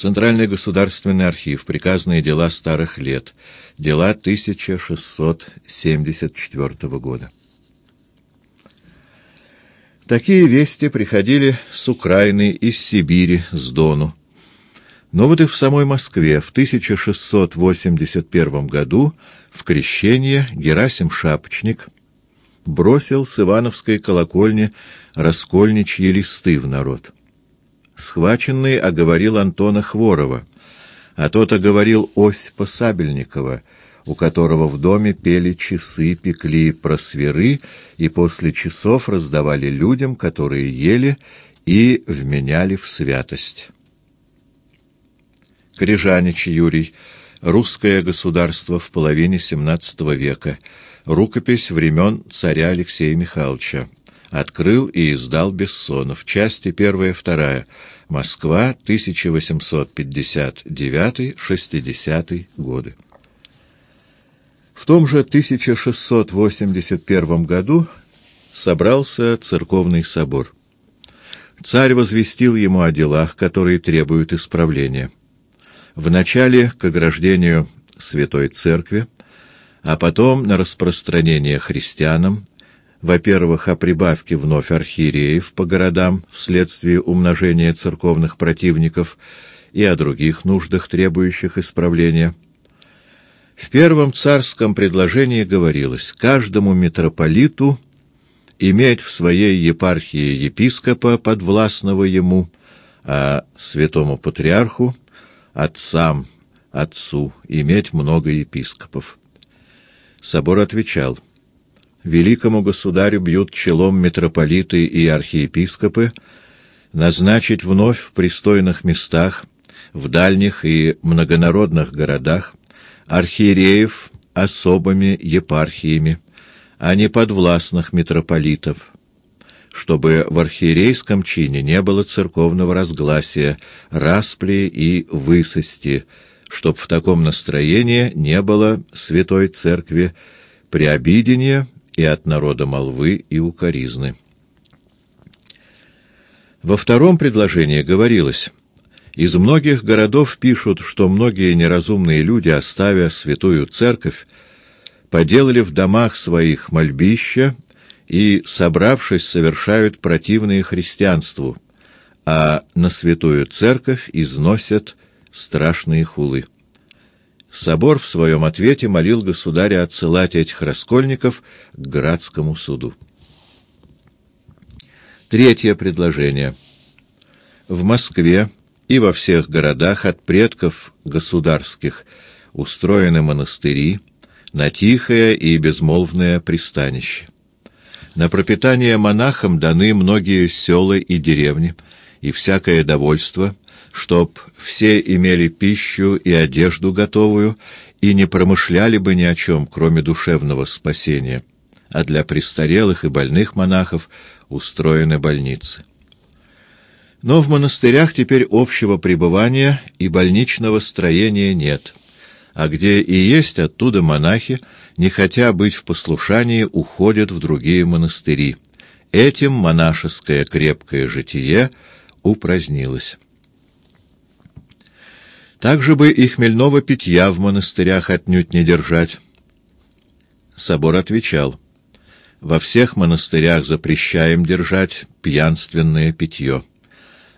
Центральный государственный архив. Приказные дела старых лет. Дела 1674 года. Такие вести приходили с Украины, из Сибири, с Дону. Но вот и в самой Москве в 1681 году в крещение Герасим Шапочник бросил с Ивановской колокольни раскольничьи листы в народ. Схваченный оговорил Антона Хворова, а тот оговорил Осипа Сабельникова, у которого в доме пели часы, пекли просверы и после часов раздавали людям, которые ели и вменяли в святость. Крижанич Юрий. Русское государство в половине XVII века. Рукопись времен царя Алексея Михайловича. Открыл и издал Бессонов. Части 1-2. Москва, 1859-60 годы. В том же 1681 году собрался церковный собор. Царь возвестил ему о делах, которые требуют исправления. Вначале к ограждению Святой Церкви, а потом на распространение христианам, во-первых, о прибавке вновь архиереев по городам вследствие умножения церковных противников и о других нуждах, требующих исправления. В первом царском предложении говорилось каждому митрополиту иметь в своей епархии епископа, подвластного ему, а святому патриарху, отцам, отцу, иметь много епископов. Собор отвечал — великому государю бьют челом митрополиты и архиепископы, назначить вновь в пристойных местах, в дальних и многонародных городах, архиереев особыми епархиями, а не подвластных митрополитов, чтобы в архиерейском чине не было церковного разгласия, распли и высости, чтоб в таком настроении не было святой церкви приобидения и от народа молвы и укоризны. Во втором предложении говорилось, из многих городов пишут, что многие неразумные люди, оставя святую церковь, поделали в домах своих мольбища и, собравшись, совершают противные христианству, а на святую церковь износят страшные хулы. Собор в своем ответе молил государя отсылать этих раскольников к Градскому суду. Третье предложение. В Москве и во всех городах от предков государских устроены монастыри на тихое и безмолвное пристанище. На пропитание монахам даны многие села и деревни, и всякое довольство — чтоб все имели пищу и одежду готовую и не промышляли бы ни о чем, кроме душевного спасения, а для престарелых и больных монахов устроены больницы. Но в монастырях теперь общего пребывания и больничного строения нет, а где и есть оттуда монахи, не хотя быть в послушании, уходят в другие монастыри. Этим монашеское крепкое житие упразднилось. Также бы и хмельного питья в монастырях отнюдь не держать. Собор отвечал, во всех монастырях запрещаем держать пьянственное питье.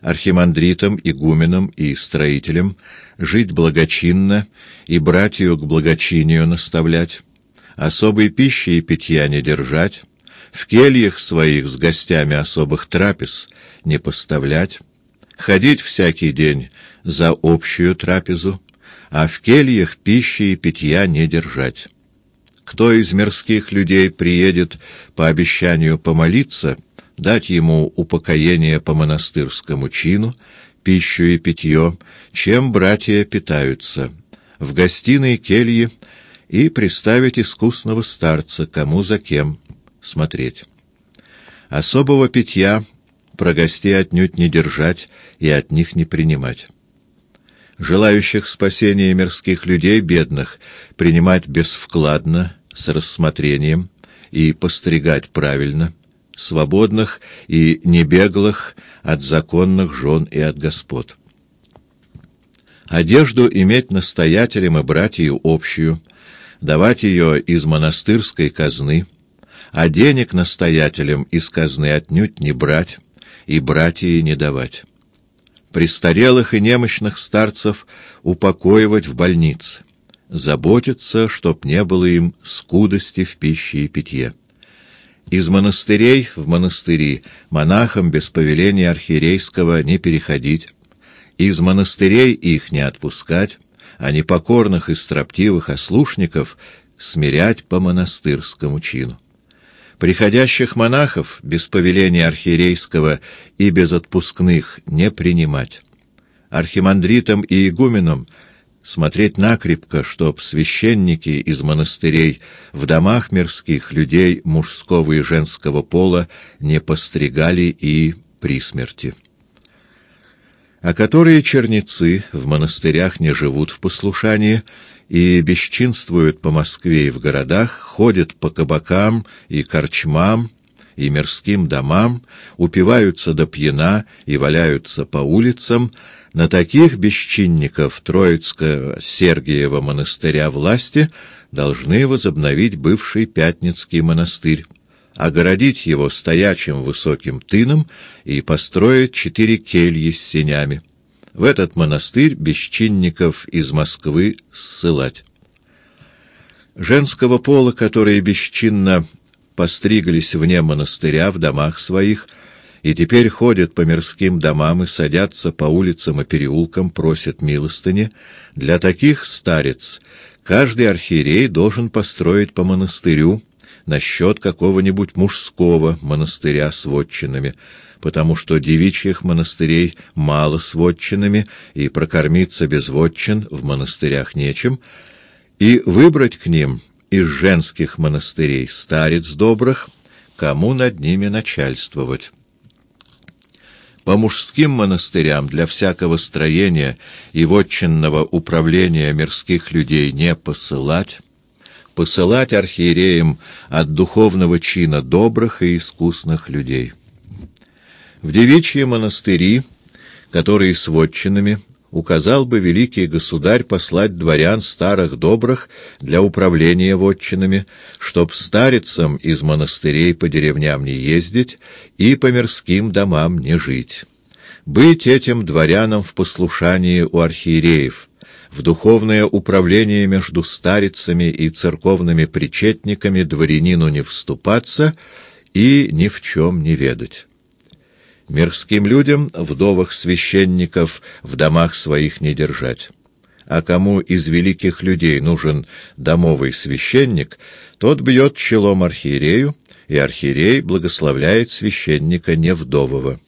Архимандритам, игуменам и строителям жить благочинно и братью к благочинию наставлять, особой пищи и питья не держать, в кельях своих с гостями особых трапез не поставлять, ходить всякий день за общую трапезу, а в кельях пищи и питья не держать. Кто из мирских людей приедет по обещанию помолиться, дать ему упокоение по монастырскому чину, пищу и питье, чем братья питаются, в гостиной кельи и приставить искусного старца, кому за кем смотреть. Особого питья про гостей отнюдь не держать и от них не принимать желающих спасения мирских людей, бедных, принимать безвкладно, с рассмотрением и постригать правильно, свободных и небеглых от законных жен и от господ. одежду иметь настоятелем и братью общую, давать ее из монастырской казны, а денег настоятелям из казны отнюдь не брать и братьи не давать. Престарелых и немощных старцев упокоивать в больнице, заботиться, чтоб не было им скудости в пище и питье. Из монастырей в монастыри монахам без повеления архиерейского не переходить, из монастырей их не отпускать, а непокорных и строптивых ослушников смирять по монастырскому чину. Приходящих монахов без повеления архиерейского и без отпускных не принимать. Архимандритам и игуменам смотреть накрепко, чтоб священники из монастырей в домах мирских людей мужского и женского пола не постригали и при смерти а которые черницы в монастырях не живут в послушании и бесчинствуют по Москве и в городах, ходят по кабакам и корчмам и мирским домам, упиваются до пьяна и валяются по улицам, на таких бесчинников Троицко-Сергиева монастыря власти должны возобновить бывший Пятницкий монастырь огородить его стоячим высоким тыном и построить четыре кельи с сенями. В этот монастырь бесчинников из Москвы ссылать. Женского пола, которые бесчинно постриглись вне монастыря в домах своих, и теперь ходят по мирским домам и садятся по улицам и переулкам, просят милостыни, для таких старец каждый архиерей должен построить по монастырю, насчет какого-нибудь мужского монастыря с вотчинами, потому что девичьих монастырей мало с вотчинами, и прокормиться без вотчин в монастырях нечем, и выбрать к ним из женских монастырей старец добрых, кому над ними начальствовать. По мужским монастырям для всякого строения и вотчинного управления мирских людей не посылать, посылать архиереям от духовного чина добрых и искусных людей. В девичьи монастыри, которые с вотчинами, указал бы великий государь послать дворян старых добрых для управления вотчинами, чтоб старицам из монастырей по деревням не ездить и по мирским домам не жить. Быть этим дворянам в послушании у архиереев — в духовное управление между старицами и церковными причетниками дворянину не вступаться и ни в чем не ведать. Мирским людям, вдовах священников, в домах своих не держать. А кому из великих людей нужен домовый священник, тот бьет челом архиерею, и архиерей благословляет священника невдового.